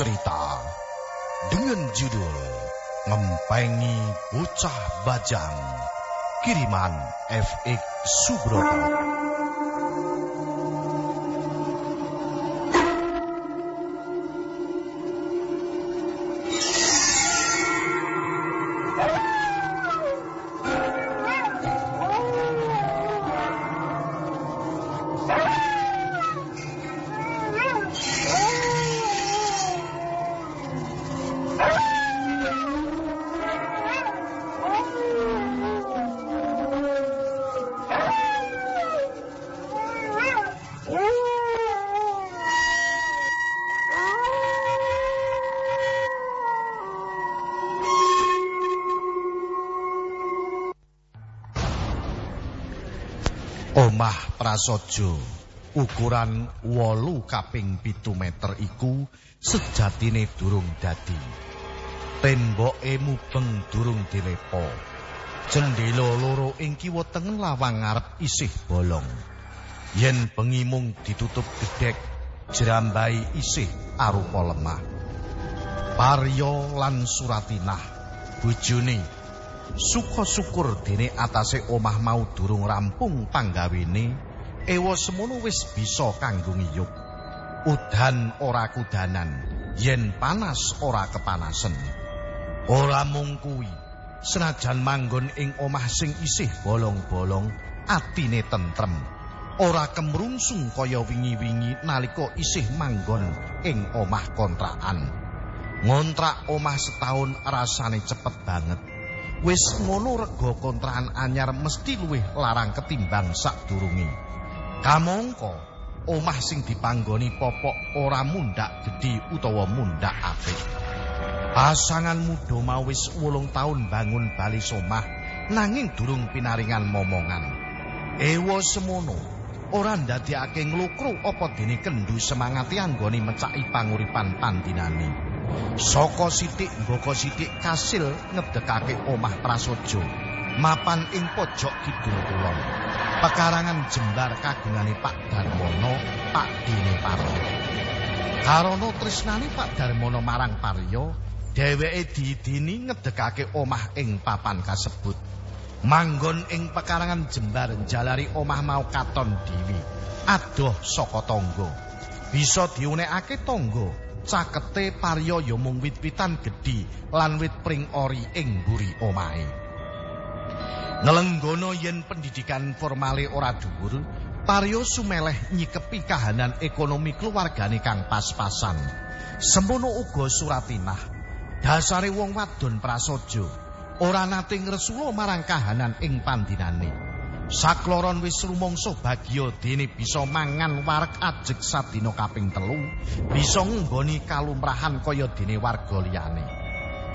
cerita dengan judul Ngempengi Bocah Bajang kiriman FX Subroto. Omah prasaja ukuran 8 kaping 7 meter iku sejatine durung dadi. Temboke mubeng durung dilepo. Jendela loro ing kiwa tengen lawang ngarep isih bolong. Yen bengi mung ditutup gedhek, jerambai isih arupa lemah. Paryo lan Suratinah bojone Suka syukur dene atase omah mau durung rampung panggawene, ewa semono wis bisa kanggo ngiyup. Udan ora kudanan, yen panas ora kepanasen. Ora mung kuwi, senajan manggon ing omah sing isih bolong-bolong, atine tentrem. Ora kemrungsung kaya wingi-wingi nalika isih manggon ing omah kontrakan. Ngontrak omah setahun rasane cepet banget. Wis ngono rega kontrakan anyar mesti luwih larang ketimbang sadurunge. Kamangka omah sing dipanggoni popok ora mundak gedhi utawa mundak apik. Pasangan muda mau wis 8 taun bangun bali somah nanging durung pinaringan momongan. Ewa semono ora ndadekake nglukru apa dene kendu semangati anggone mecaki panguripan pandinane. Saka sithik mboko sithik kasil ngedekake omah prasaja mapan ing pojok kidul kulon. Pekarangan jembar kagungane Pak Darmono, Pak Dene Paryo. Karana tresnane Pak Darmono marang Paryo, dheweke diidini ngedekake omah ing papan kasebut. Manggon ing pekarangan jembar jalari omah mau katon dewi. Adoh saka tangga. Bisa diunekake tangga cakete parya ya mung wit-witan gedhi lan wit pring ori ing mburi omahe. Nelenggono yen pendidikan formale ora dhuwur, parya sumeleh nyikepi kahanan ekonomi keluargane kang pas-pasan. Sembono uga Suratinah. Dasare wong wadon prasaja ora nate ngresula marang kahanan ing pandinane. Sakloron wis rumangsa bagya dene bisa mangan wareg ajeg sadina kaping telu, bisa nggoni kalumrahan kaya dene warga liyane.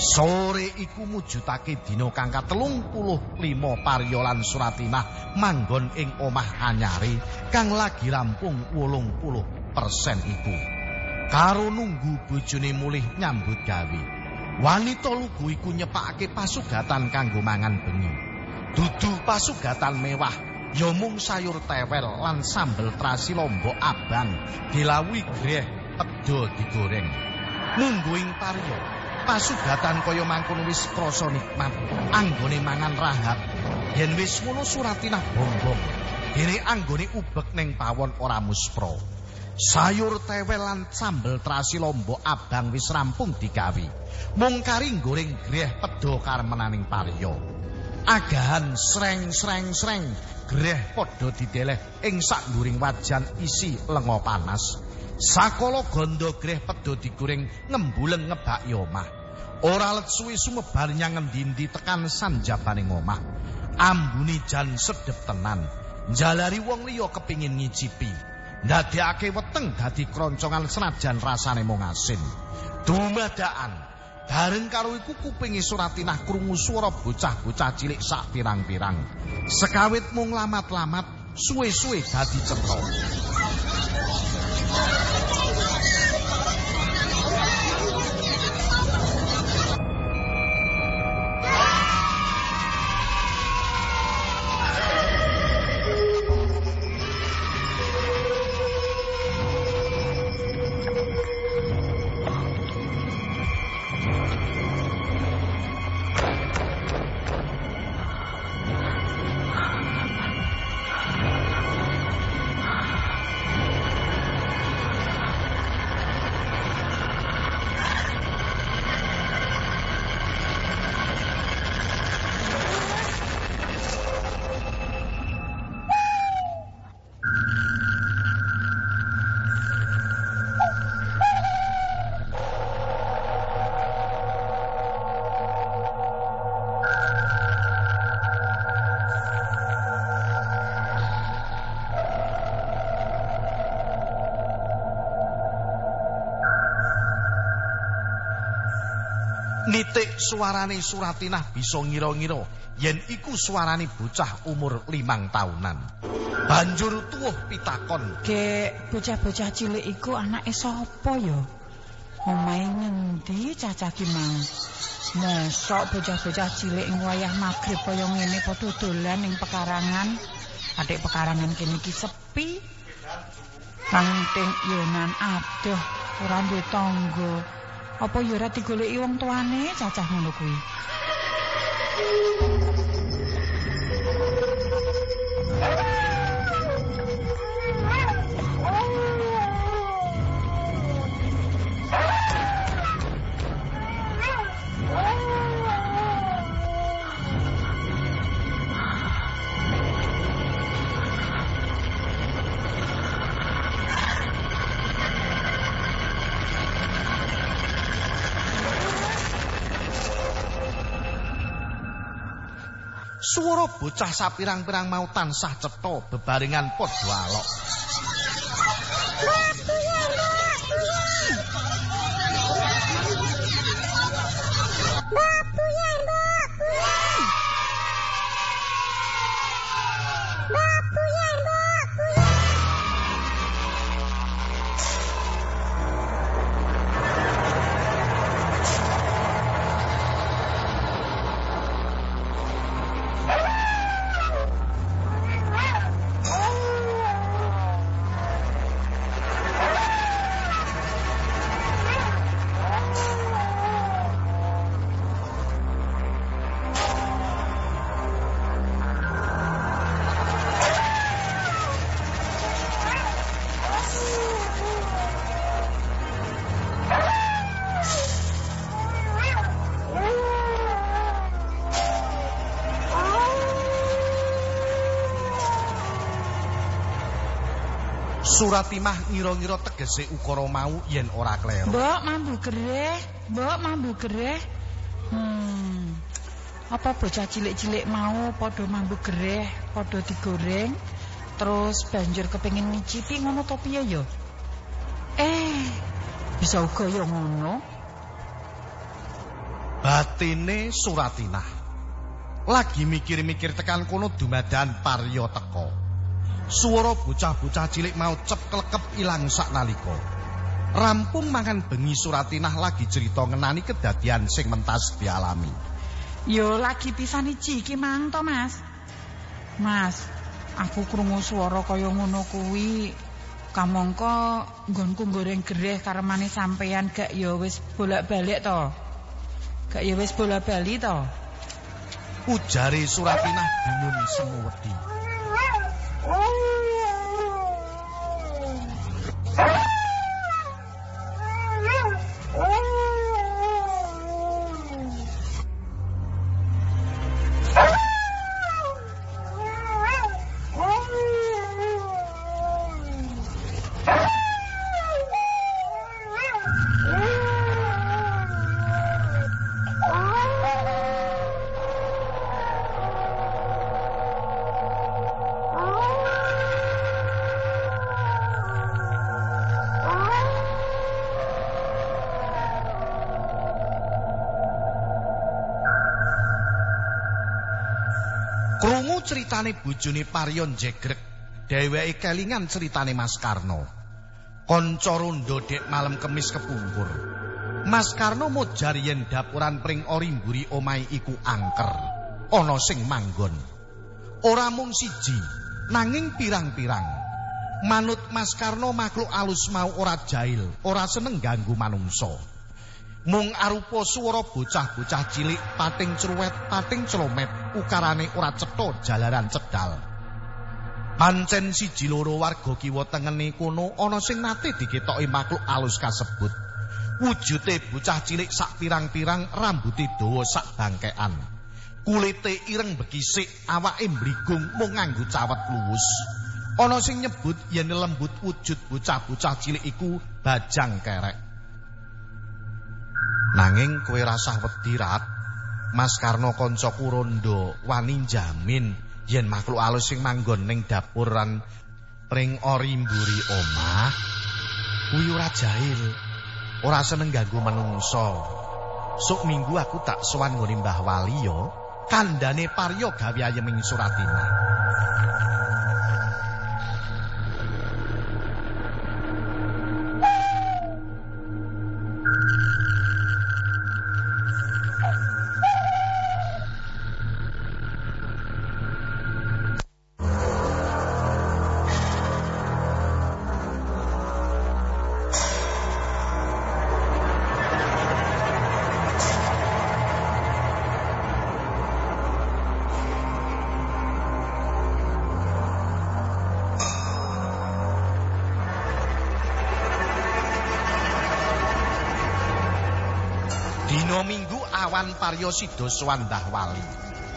Sore iku mujudake dina kang ka-35 Paryo lan Suratinah manggon ing omah anyare kang lagi rampung 80% iku. Karo nunggu bojone mulih nyambut gawe. Wanita lugu iku nyepakake pasugatan kanggo mangan bengi. Dudu pasugatan mewah ya mung sayur tewel lan sambel trasi lombok abang. Dilawi greh pedo digoreng. Nungguing paryo pasugatan kaya mangkon wis krasa nikmat. Anggone mangan rahab yen wis ngono suratinah bombong. Dene anggone ubek ning pawon ora muspro. Sayur tewel lan sambel trasi lombok abang wis rampung digawe mung kari goreng greh pedo karmenaning paryo agahan sreng-sreng-sreng greh padha dideleh ing sakduring wajan isi lenga panas. Sakala ganda greh padha digoreng ngembuleng ngebak omah. Ora let suwi sumebar nyang ngendi tekan sanjabaning omah. Ambune jan sedep tenan. Jalari wong liya kepingin ngicipi. Ndadekake weteng dadi kroncongan senajan rasane mung asin. Dumadakan Bareng karo iku kupinge Suratinah krungu swara bocah-bocah cilik sak pirang-pirang. Sekawit mung lamat-lamat, suwe-suwe dadi cetha. Suarane Suratinah bisa ngira-ngira yen iku suarane bocah umur limang taunan. Banjur tuwuh pitakon, Ge bocah-bocah cilik iku anake sapa ya? Omahe ngendi cacah ki mau? Mosok bocah-bocah cilik ing wayah magrib kaya ngene padha dolan ing pekarangan. Adik pekarangan kene iki sepi. Kanting yonan adoh ora duwe tangga. Apa ya ora digoleki wong tuane cacah ngono kuwi? Bocah sapirang-pirang mau tansah cetha bebarengan padha alok. Suratimah ngira-ngira tegese ukara mau yen ora kleru. Mbok mambu gereh, mbok mambu gereh. Hmm. Apa bocah cilik-cilik mau padha mambu gereh, padha digoreng, terus banjur kepengin ngicipi ngono to piye ya? Eh, bisa uga ya ngono. Batine Suratinah lagi mikir-mikir tekan kono dumadakan Parya teka. Swara bocah-bocah cilik mau cep klekep ilang saknalika. Rampung mangan bengi Suratinah lagi cerita ngenani kedadian sing mentas dialami. Yo lagi pisan iki iki mang to, Mas. Mas, aku krungu swara kaya ngono kuwi. Kamangka nggonku goreng gereh karemane sampeyan gak ya wis bolak-balik to. Gak ya wis bola-bali to. Ujare Suratinah bingung semudi. Critane bojone Paryon jegrek, dheweke kelingan critane Mas Karno. Kanca rondo dek malam kemis kepungkur. Mas Karno mojar yen dapuran pring orimburi omahe iku angker, ana sing manggon. Ora mung siji, nanging pirang-pirang. Manut Mas Karno makhluk alus mau ora jail, ora seneng ganggu manungsa. Mung arupa swara bocah-bocah cilik pating cruwet, pating clomet, ukarane ora cetha jalaran cedal. Pancen siji loro warga kiwa tengene kono ana sing nate diketoki makhluk alus kasebut. Wujute bocah cilik sak pirang-pirang, rambuté dawa sak bangkekan. Kulite ireng bekisik, awake mbrigung mung nganggo cawet luwus. Ana sing nyebut yen lembut wujud bocah-bocah cilik iku bajang kerek. Nanging kowe rasah wedi rat. Mas Karno kancaku rondo wani jamin yen makhluk alus sing manggon ning dapuran pring ori mburi omah kuwi ora jahil. Ora seneng ganggu manungsa. Sok minggu aku tak sowan ngene Mbah Wali ya. Kandhane Paryo gawe ayeming Suratina. Minggu awan Paryo Sida Swandah Wali.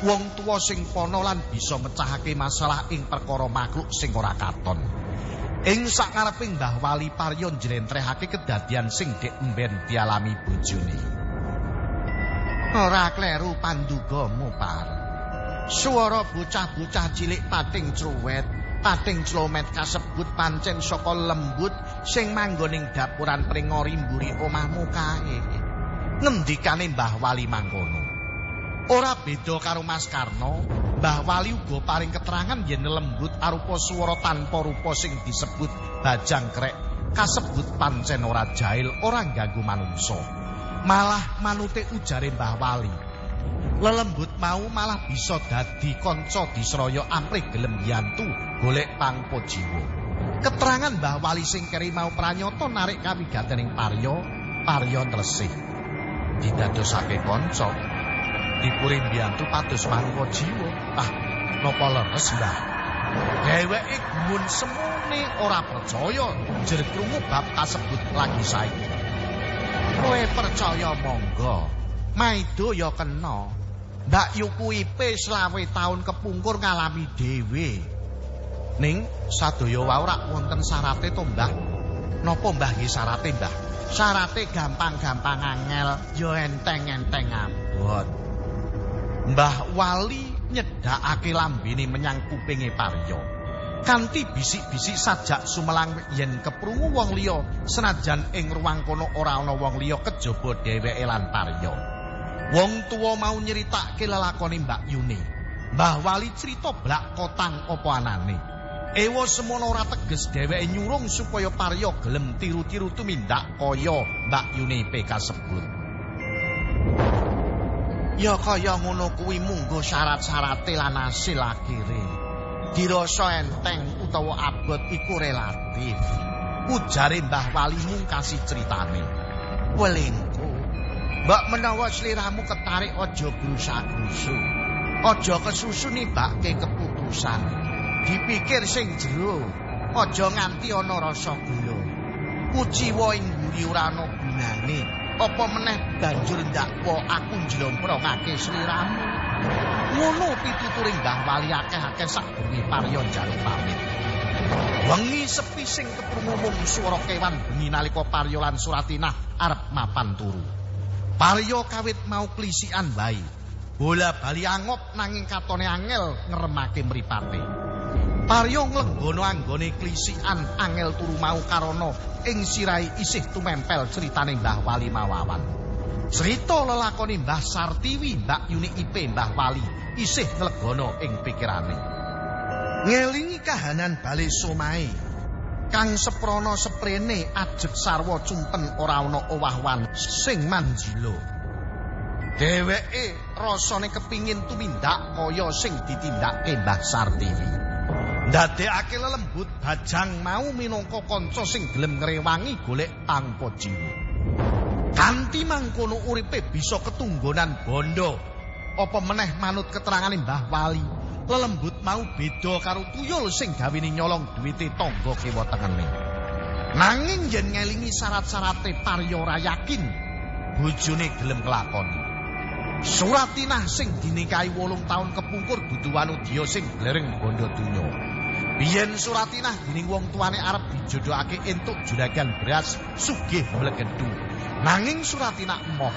Wong tuwa sing pono lan bisa mecahake masalah ing perkara makhluk sing ora katon. Ing sakareping Mbah Wali Paryo njlentrehake kedadian sing dek emben dialami bojone. Ora kleru pandugamu, Par. Suara bocah-bocah cilik pating cruwet, pating clomet kasebut pancen saka lembut sing manggoning dapuran pringori mburi omahmu kae. Ngendikane Mbah Wali mangkono. Ora beda karo Mas Karno, Mbah Wali uga paring keterangan yen lembut arupa swara tanpa rupa sing disebut bajang krek kasebut pancen ora jail ora ganggu manungsa. Malah manute ujare Mbah Wali. Lelembut mau malah bisa dadi kanca disraya amrih gelem yantu golek pangpo jiwa. Keterangan Mbah Wali sing keri mau pranyata narik kawigatening Paryo, Paryo tresih. Didadosake kanca. Dipuri mbiyantu pados mangko jiwa. Ah napa leres mbah? Dheweke gumun semune ora percaya. Jer krungu bab kasebut lagi saiki. Kowe percaya monggo. Maido ya kena. Mbak Yuku ipe selawe tahun kepungkur ngalami dhewe. Ning sadaya wae ora wonten syarate to, Mbah. Napa Mbah nggih syarate, Mbah? Syarate gampang-gampang angel, ya enteng-enteng abot. Mbah Wali nyedhakake lambene menyang kupinge Paryo. Kanthi bisik-bisik sajak sumelang yen keprungu wong liya senajan ing ruang kono ora ana wong liya kejaba dheweke lan Paryo. Wong tuwa mau nyeritake lelakone Mbak Yuni. Mbah Wali cerita blak kotang apa anane. Ewa semono ora teges dheweke nyurung supaya Paryo gelem tiru-tiru tumindak kaya Mbak Yuni kasebut. Ya kaya ngono kuwi munggo syarat-syarate lan hasil akhire. Dirasa enteng utawa abot iku relatif. Ujare Mbah Wali mungkasi critane. Welingku, mbak menawa sliramu ketarik aja grusak-grusu. Aja kesusu nimbake keputusan. Dipikir sing jero, aja nganti ana rasa gula. Kuciwa ing mburi ora ana gunane. Apa meneh banjur ndakwa aku njlomprongake sliramu. Ngono pituturing Mbah Wali akeh-akeh sadurunge Paryo njaluk pamit. Wengi sepi sing keprungu mung swara kewan bengi nalika Paryo lan Suratinah arep mapan turu. Paryo kawit mau klisikan wae. Bola bali angop nanging katone angel ngremake mripate. Paryo nglenggono anggone klisikan angel turu mau karana ing sirai isih tumempel critane Mbah Wali mawawan. Cerita lelakoni Mbah Sartiwi, Mbak Yuni Ipe, Mbah Wali isih nglegono ing pikirane. Ngelingi kahanan bali somae. Kang seprono seprene ajeg sarwa cumpen ora ana owah-owahan sing manjilo. Dheweke rasane kepingin tumindak kaya sing ditindakke Mbah Sartiwi. Ndadekake lelembut bajang mau minangka kanca sing gelem ngrewangi golek pangpo jiwa. Kanthi mangkono uripe bisa ketunggonan bondo. Apa meneh manut keterangane Mbah Wali, lelembut mau beda karo tuyul sing gawene nyolong duwite tangga kiwa tengene. Nanging yen ngelingi syarat-syarate Paryo ora yakin bojone gelem kelakoni. Suratinah sing dinikahi wolung taun kepungkur dudu wanudya sing blereng bondo donya. Biyen Suratinah dening wong tuane arep dijodohake entuk juragan beras sugih mlegedu. Nanging Suratinah emoh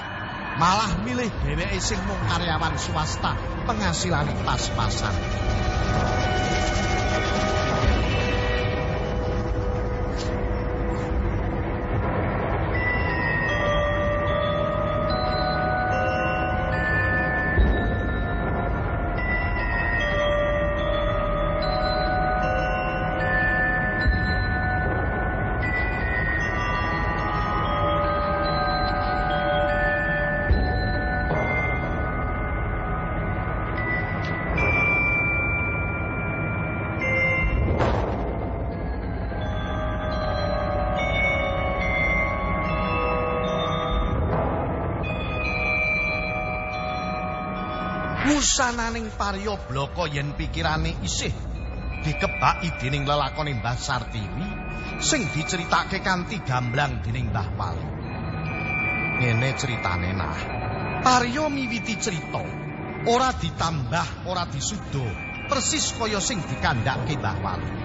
malah milih dheweke sing mung karyawan swasta penghasilan pas-pasan. Musananing Parya Bloko yen pikirane isih dikebaki dening lelakone Mbah Sartiwi sing diceritake kanthi gamblang dening Mbah Wali. Ngene ceritane nah. Parya miwiti cerita ora ditambah, ora disudo, persis kaya sing dikandhake Mbah Wali.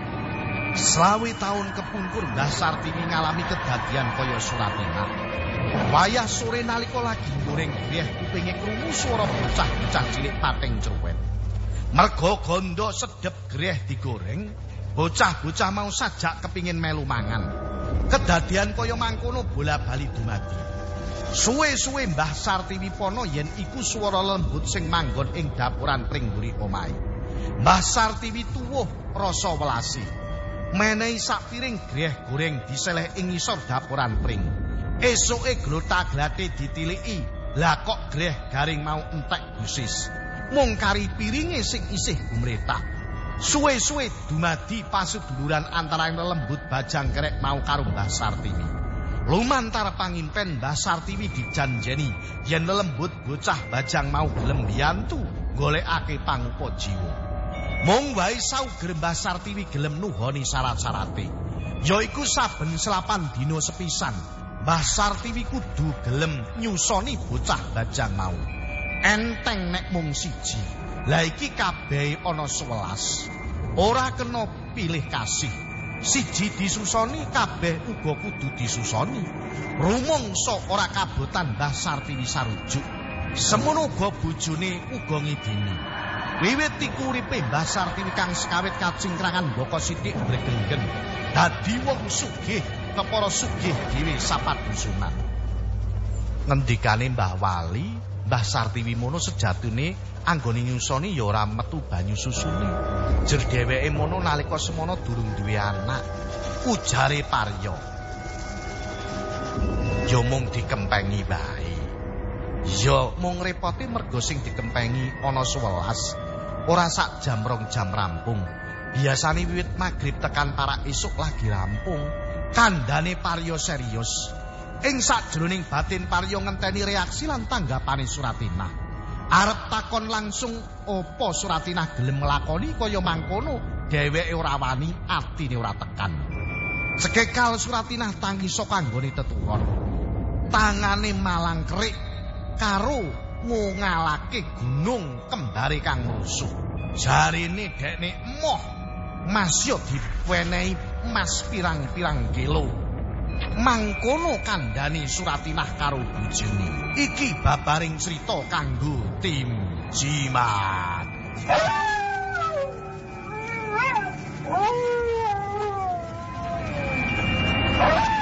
Selawi tahun kepungkur Mbah Sartiwi ngalami kedadian kaya Suratina. Wayah sore nalika lagi goreng greh kupinge krungu swara bocah-bocah cilik pateng cerwet. Mergo gondo sedep greh digoreng, bocah-bocah mau sajak kepingin melu mangan. Kedadian kaya mangkono bola-bali dumadi. Suwe-suwe Mbah Sartiwi pono yen iku swara lembut sing manggon ing dapuran pring mburi omahe. Mbah Sartiwi tuwuh rasa welasi. Menehi sak piring greh goreng diseleh ing ngisor dapuran pring. Esuke glotaglate ditiliki. Lah kok greh garing mau entek busis. Mung kari piringe sing isih gumretak. Suwe-suwe dumadi pasuduluran antara lembut bajang kerek mau karo Mbah Sartiwi. Lumantar pangimpen Mbah Sartiwi dijanjeni yen lelembut bocah bajang mau gelem biyantu golekake pangupa jiwa. Mung wae sauger Mbah Sartiwi gelem nuhoni syarat-syarate. Yaiku saben selapan dina sepisan Mbah Sartiwi kudu gelem nyusoni bocah bajang mau. Enteng nek mung siji. Lah iki kabeh ana 11. Ora kena pilih kasih. Siji disusoni kabeh uga kudu disusoni. Rumangsa ora kabotan Mbah Sartiwi sarujuk. Semono uga bojone uga ngidini. Wiwit iku uripe Mbah Sartiwi kang sekawit kacingkrangan mboko sithik bregenggen. Dadi wong sugih kepara sugih dhewe sapadusunan. Ngendikane Mbah Wali, Mbah Sartiwi mono sejatine anggone nyusoni ya ora metu banyu susune. Jer dheweke mono nalika semono durung duwe anak. Ujare Parya. Ya mung dikempengi bae. Ya mung repote mergo sing dikempengi ana 11. Ora sak jam rong jam rampung. Biasane wiwit magrib tekan parak esuk lagi rampung. Kandhane Parya serius. Ing sakjroning batin Parya ngenteni reaksi lan tanggapane Suratinah. Arep takon langsung apa Suratinah gelem nglakoni kaya mangkono, dheweke ora wani, atine ora tekan. Sekekal Suratinah tangisa kanggone teturon. Tangane malang kerik karo ngungalake gunung kembare kang rusuh. Jarine dekne emoh masya diwenehi mas pirang-pirang kilo. Mangkono kandhani Suratinah karo bojone. Iki babaring crita kanggo tim Jimat. Oh,